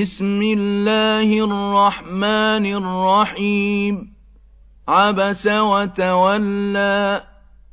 بسم الله الرحمن الرحيم. عبس وتولى.